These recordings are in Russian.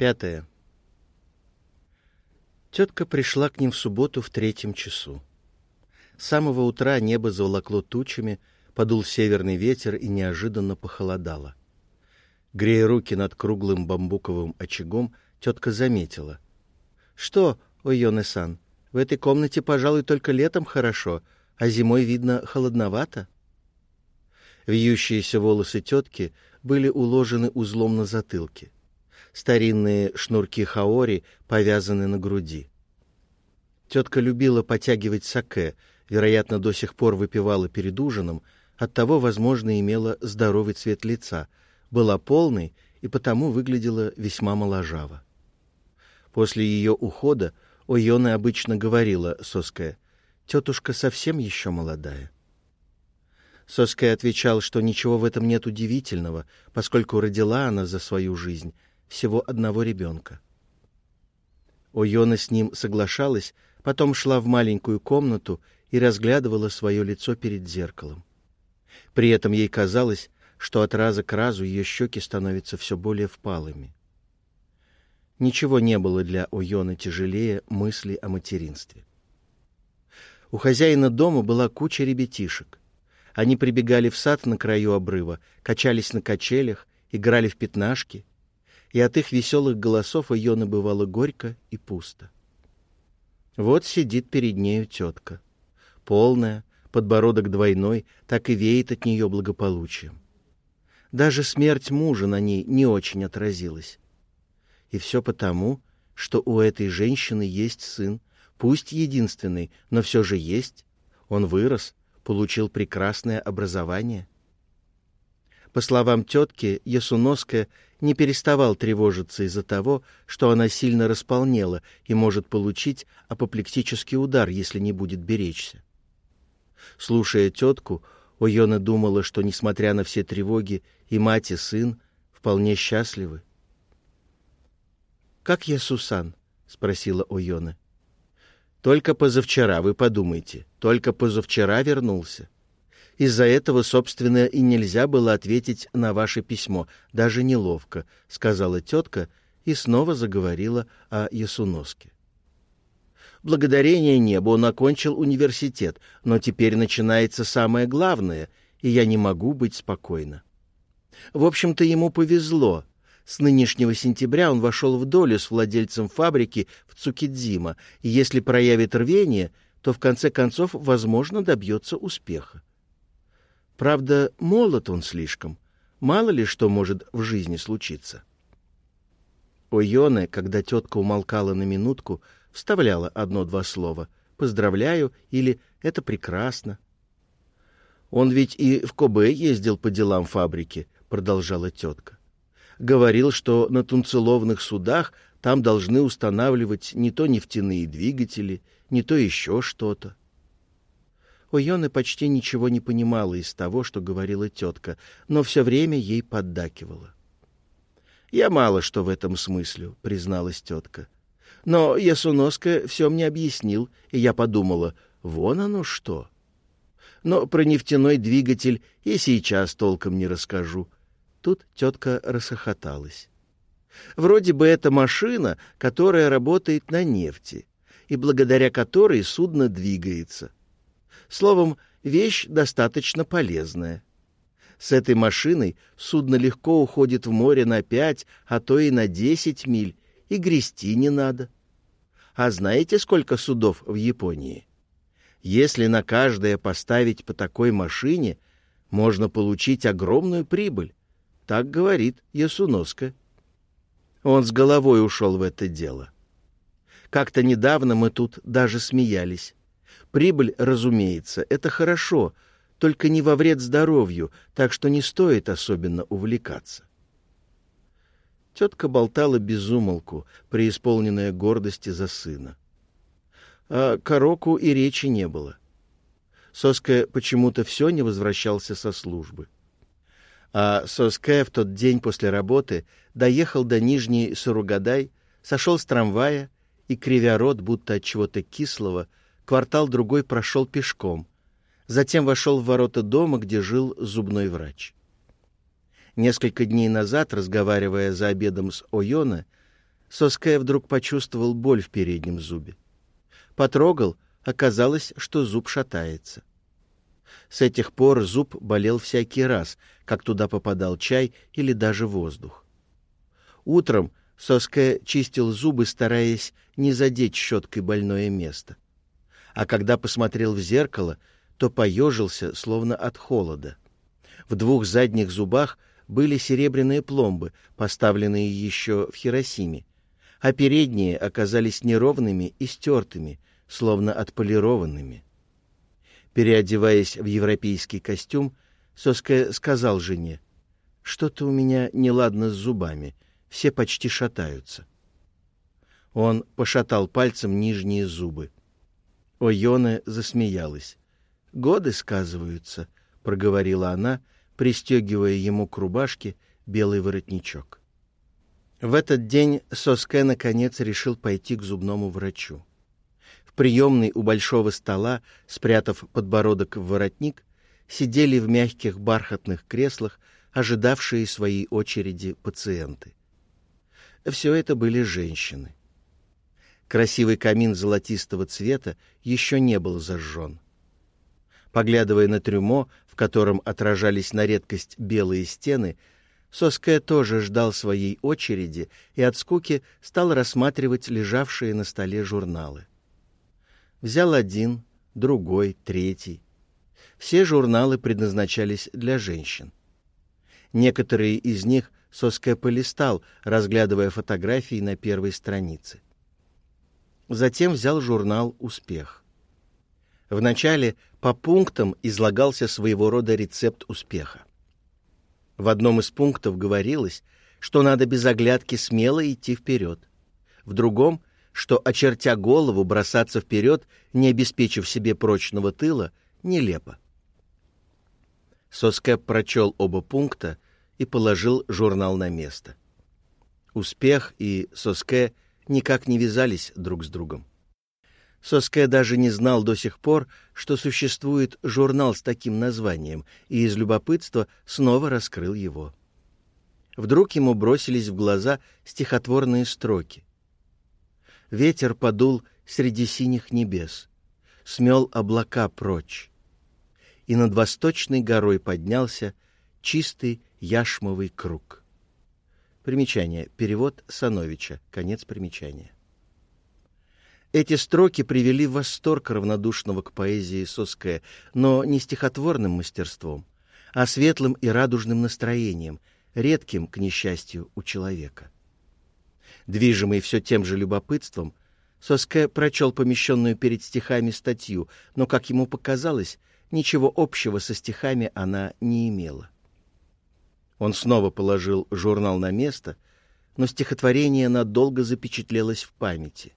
Пятое. Тетка пришла к ним в субботу в третьем часу. С самого утра небо заволокло тучами, подул северный ветер и неожиданно похолодало. Грея руки над круглым бамбуковым очагом, тетка заметила. — Что, Ойоне-сан, в этой комнате, пожалуй, только летом хорошо, а зимой, видно, холодновато? Вьющиеся волосы тетки были уложены узлом на затылке. Старинные шнурки хаори повязаны на груди. Тетка любила потягивать саке, вероятно, до сих пор выпивала перед ужином, оттого, возможно, имела здоровый цвет лица, была полной и потому выглядела весьма моложаво. После ее ухода Ойона обычно говорила Соская, «Тетушка совсем еще молодая». Соская отвечал, что ничего в этом нет удивительного, поскольку родила она за свою жизнь всего одного ребенка. Ойона с ним соглашалась, потом шла в маленькую комнату и разглядывала свое лицо перед зеркалом. При этом ей казалось, что от раза к разу ее щеки становятся все более впалыми. Ничего не было для Ойона тяжелее мысли о материнстве. У хозяина дома была куча ребятишек. Они прибегали в сад на краю обрыва, качались на качелях, играли в пятнашки, и от их веселых голосов ее набывало горько и пусто. Вот сидит перед нею тетка. Полная, подбородок двойной, так и веет от нее благополучием. Даже смерть мужа на ней не очень отразилась. И все потому, что у этой женщины есть сын, пусть единственный, но все же есть. Он вырос, получил прекрасное образование. По словам тетки, Ясуноска не переставал тревожиться из-за того, что она сильно располнела и может получить апоплектический удар, если не будет беречься. Слушая тетку, Ойона думала, что, несмотря на все тревоги, и мать, и сын вполне счастливы. «Как я, Сусан?» — спросила Ойона. «Только позавчера, вы подумайте, только позавчера вернулся. Из-за этого, собственно, и нельзя было ответить на ваше письмо, даже неловко», — сказала тетка и снова заговорила о Ясуноске. Благодарение небу он окончил университет, но теперь начинается самое главное, и я не могу быть спокойна. В общем-то, ему повезло. С нынешнего сентября он вошел в долю с владельцем фабрики в Цукидзима, и если проявит рвение, то в конце концов, возможно, добьется успеха. Правда, молод он слишком. Мало ли что может в жизни случиться. У Йоны, когда тетка умолкала на минутку, вставляла одно-два слова «поздравляю» или «это прекрасно». «Он ведь и в Кобе ездил по делам фабрики», — продолжала тетка. «Говорил, что на тунцеловных судах там должны устанавливать не то нефтяные двигатели, не то еще что-то. Ойона почти ничего не понимала из того, что говорила тетка, но все время ей поддакивала. «Я мало что в этом смыслю», — призналась тетка. «Но Ясуноска все мне объяснил, и я подумала, вон оно что». Но про нефтяной двигатель и сейчас толком не расскажу. Тут тетка рассохоталась. Вроде бы это машина, которая работает на нефти, и благодаря которой судно двигается. Словом, вещь достаточно полезная. С этой машиной судно легко уходит в море на пять, а то и на десять миль, и грести не надо. А знаете, сколько судов в Японии? Если на каждое поставить по такой машине, можно получить огромную прибыль. Так говорит Ясуноска. Он с головой ушел в это дело. Как-то недавно мы тут даже смеялись. Прибыль, разумеется, это хорошо, только не во вред здоровью, так что не стоит особенно увлекаться. Тетка болтала без умолку, преисполненная гордости за сына. А Короку и речи не было. Соска почему-то все не возвращался со службы. А Соске в тот день после работы доехал до Нижней Суругадай, сошел с трамвая и, кривя рот, будто от чего-то кислого, квартал-другой прошел пешком, затем вошел в ворота дома, где жил зубной врач. Несколько дней назад, разговаривая за обедом с Ойона, Соске вдруг почувствовал боль в переднем зубе. Потрогал, оказалось, что зуб шатается. С этих пор зуб болел всякий раз, как туда попадал чай или даже воздух. Утром Соске чистил зубы, стараясь не задеть щеткой больное место. А когда посмотрел в зеркало, то поежился, словно от холода. В двух задних зубах были серебряные пломбы, поставленные еще в Хиросиме, а передние оказались неровными и стертыми, словно отполированными. Переодеваясь в европейский костюм, Соска сказал жене, «Что-то у меня неладно с зубами, все почти шатаются». Он пошатал пальцем нижние зубы. Ойоне засмеялась. «Годы сказываются», — проговорила она, пристегивая ему к рубашке белый воротничок. В этот день Соске наконец решил пойти к зубному врачу. В приемной у большого стола, спрятав подбородок в воротник, сидели в мягких бархатных креслах ожидавшие своей очереди пациенты. Все это были женщины. Красивый камин золотистого цвета еще не был зажжен. Поглядывая на трюмо, в котором отражались на редкость белые стены, Соске тоже ждал своей очереди и от скуки стал рассматривать лежавшие на столе журналы. Взял один, другой, третий. Все журналы предназначались для женщин. Некоторые из них Соске полистал, разглядывая фотографии на первой странице. Затем взял журнал «Успех». Вначале по пунктам излагался своего рода рецепт успеха. В одном из пунктов говорилось, что надо без оглядки смело идти вперед. В другом что, очертя голову, бросаться вперед, не обеспечив себе прочного тыла, нелепо. Соске прочел оба пункта и положил журнал на место. Успех и Соске никак не вязались друг с другом. Соске даже не знал до сих пор, что существует журнал с таким названием, и из любопытства снова раскрыл его. Вдруг ему бросились в глаза стихотворные строки ветер подул среди синих небес, смел облака прочь. И над восточной горой поднялся чистый яшмовый круг. Примечание. Перевод Сановича. Конец примечания. Эти строки привели в восторг равнодушного к поэзии Соске, но не стихотворным мастерством, а светлым и радужным настроением, редким, к несчастью, у человека. Движимый все тем же любопытством, Соске прочел помещенную перед стихами статью, но, как ему показалось, ничего общего со стихами она не имела. Он снова положил журнал на место, но стихотворение надолго запечатлелось в памяти.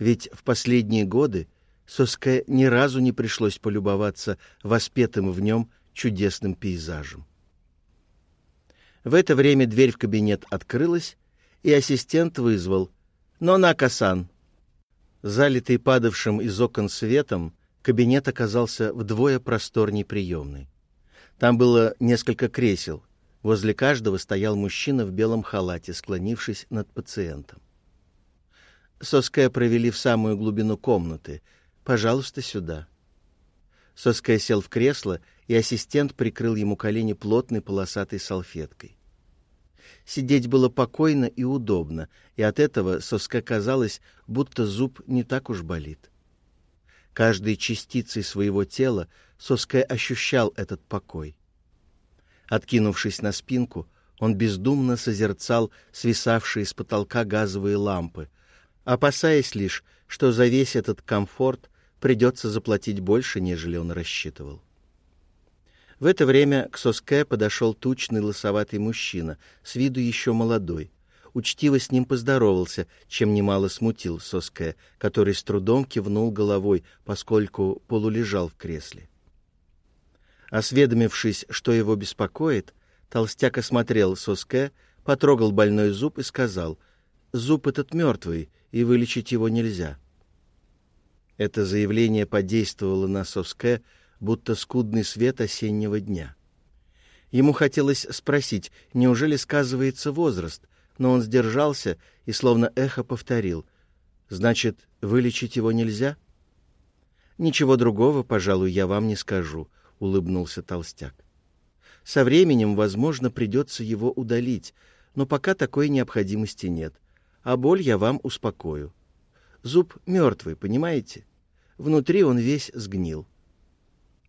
Ведь в последние годы Соске ни разу не пришлось полюбоваться воспетым в нем чудесным пейзажем. В это время дверь в кабинет открылась, и ассистент вызвал «Нонака-сан». Залитый падавшим из окон светом, кабинет оказался вдвое просторней приемной. Там было несколько кресел. Возле каждого стоял мужчина в белом халате, склонившись над пациентом. Соская провели в самую глубину комнаты. «Пожалуйста, сюда». Соская сел в кресло, и ассистент прикрыл ему колени плотной полосатой салфеткой. Сидеть было покойно и удобно, и от этого Соске казалось, будто зуб не так уж болит. Каждой частицей своего тела Соске ощущал этот покой. Откинувшись на спинку, он бездумно созерцал свисавшие с потолка газовые лампы, опасаясь лишь, что за весь этот комфорт придется заплатить больше, нежели он рассчитывал. В это время к Соске подошел тучный лысоватый мужчина, с виду еще молодой. Учтиво с ним поздоровался, чем немало смутил Соске, который с трудом кивнул головой, поскольку полулежал в кресле. Осведомившись, что его беспокоит, толстяк осмотрел Соске, потрогал больной зуб и сказал, «Зуб этот мертвый, и вылечить его нельзя». Это заявление подействовало на Соске, будто скудный свет осеннего дня. Ему хотелось спросить, неужели сказывается возраст, но он сдержался и словно эхо повторил. «Значит, вылечить его нельзя?» «Ничего другого, пожалуй, я вам не скажу», — улыбнулся толстяк. «Со временем, возможно, придется его удалить, но пока такой необходимости нет. А боль я вам успокою. Зуб мертвый, понимаете? Внутри он весь сгнил».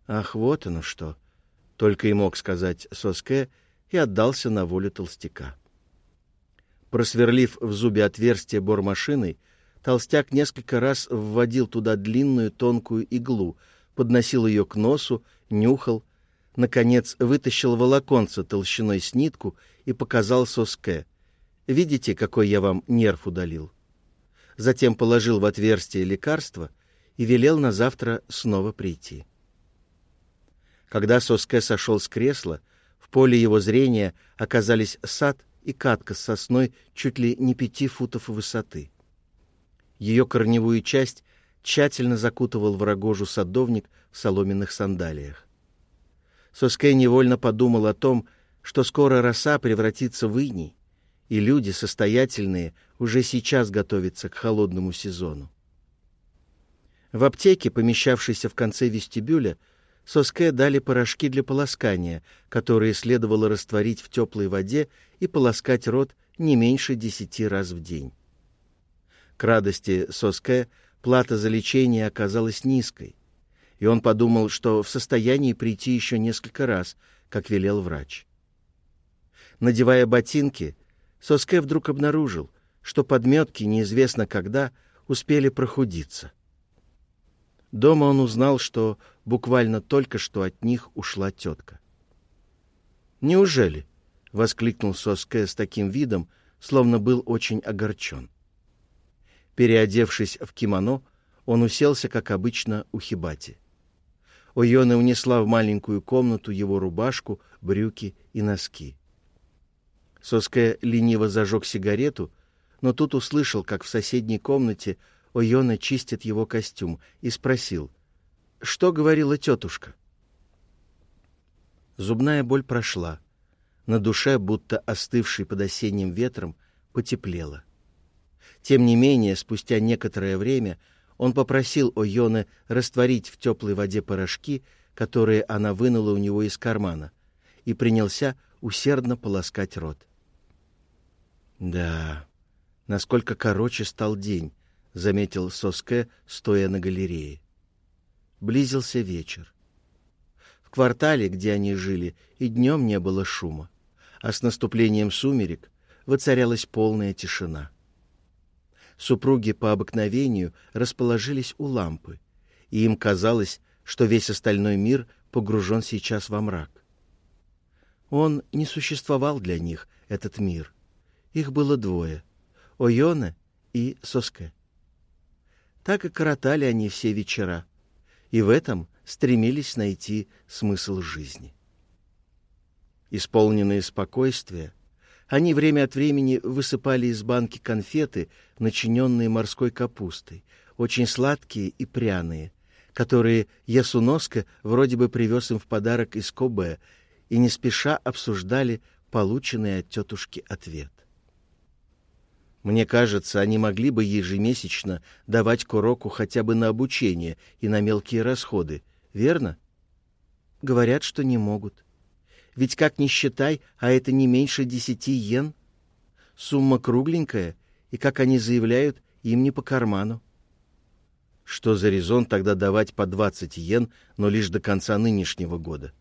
«Ах, вот оно что!» — только и мог сказать Соске и отдался на волю толстяка. Просверлив в зубе отверстие бормашиной, толстяк несколько раз вводил туда длинную тонкую иглу, подносил ее к носу, нюхал, наконец вытащил волоконце толщиной с нитку и показал соске. «Видите, какой я вам нерв удалил?» Затем положил в отверстие лекарство и велел на завтра снова прийти. Когда Соске сошел с кресла, в поле его зрения оказались сад и катка с сосной чуть ли не пяти футов высоты. Ее корневую часть тщательно закутывал в рогожу садовник в соломенных сандалиях. Соскей невольно подумал о том, что скоро роса превратится в иней, и люди состоятельные уже сейчас готовятся к холодному сезону. В аптеке, помещавшейся в конце вестибюля, Соске дали порошки для полоскания, которые следовало растворить в теплой воде и полоскать рот не меньше десяти раз в день. К радости Соске плата за лечение оказалась низкой, и он подумал, что в состоянии прийти еще несколько раз, как велел врач. Надевая ботинки, Соске вдруг обнаружил, что подметки неизвестно когда успели прохудиться — Дома он узнал, что буквально только что от них ушла тетка. «Неужели?» — воскликнул Соске с таким видом, словно был очень огорчен. Переодевшись в кимоно, он уселся, как обычно, у Хибати. Ойона унесла в маленькую комнату его рубашку, брюки и носки. Соске лениво зажег сигарету, но тут услышал, как в соседней комнате Ойона чистит его костюм, и спросил, «Что говорила тетушка?» Зубная боль прошла. На душе, будто остывший под осенним ветром, потеплело. Тем не менее, спустя некоторое время он попросил Ойоне растворить в теплой воде порошки, которые она вынула у него из кармана, и принялся усердно полоскать рот. Да, насколько короче стал день, — заметил Соске, стоя на галерее. Близился вечер. В квартале, где они жили, и днем не было шума, а с наступлением сумерек воцарялась полная тишина. Супруги по обыкновению расположились у лампы, и им казалось, что весь остальной мир погружен сейчас во мрак. Он не существовал для них, этот мир. Их было двое — Ойона и Соске. Так и коротали они все вечера, и в этом стремились найти смысл жизни. Исполненные спокойствия, они время от времени высыпали из банки конфеты, начиненные морской капустой, очень сладкие и пряные, которые Ясуноско вроде бы привез им в подарок из Кобе, и не спеша обсуждали полученный от тетушки ответ. Мне кажется, они могли бы ежемесячно давать Куроку хотя бы на обучение и на мелкие расходы, верно? Говорят, что не могут. Ведь как ни считай, а это не меньше десяти йен. Сумма кругленькая, и, как они заявляют, им не по карману. Что за резон тогда давать по двадцать йен, но лишь до конца нынешнего года?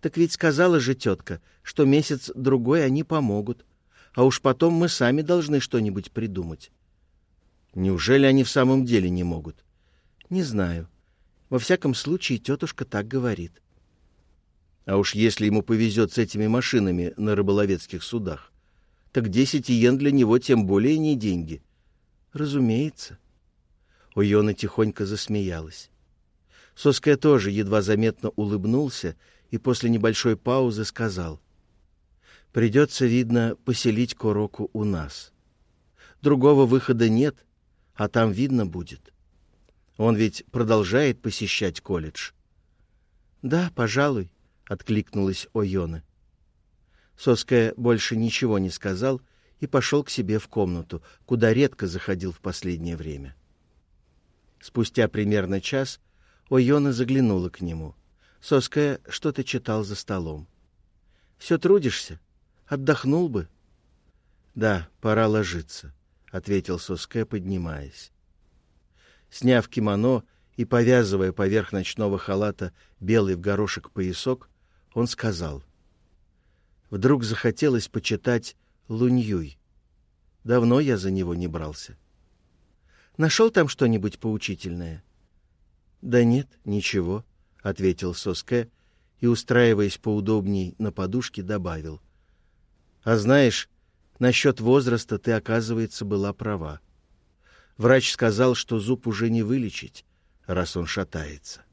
Так ведь сказала же тетка, что месяц-другой они помогут а уж потом мы сами должны что-нибудь придумать. Неужели они в самом деле не могут? Не знаю. Во всяком случае, тетушка так говорит. А уж если ему повезет с этими машинами на рыболовецких судах, так десять иен для него тем более не деньги. Разумеется. Уйона тихонько засмеялась. Соская тоже едва заметно улыбнулся и после небольшой паузы сказал. Придется, видно, поселить Куроку у нас. Другого выхода нет, а там видно будет. Он ведь продолжает посещать колледж. «Да, пожалуй», — откликнулась Ойона. Соская больше ничего не сказал и пошел к себе в комнату, куда редко заходил в последнее время. Спустя примерно час Ойона заглянула к нему. Соская что-то читал за столом. — Все трудишься? Отдохнул бы. — Да, пора ложиться, — ответил Соске, поднимаясь. Сняв кимоно и повязывая поверх ночного халата белый в горошек поясок, он сказал. Вдруг захотелось почитать Луньюй. Давно я за него не брался. Нашел там что-нибудь поучительное? — Да нет, ничего, — ответил Соске и, устраиваясь поудобней на подушке, добавил. — А знаешь, насчет возраста ты, оказывается, была права. Врач сказал, что зуб уже не вылечить, раз он шатается.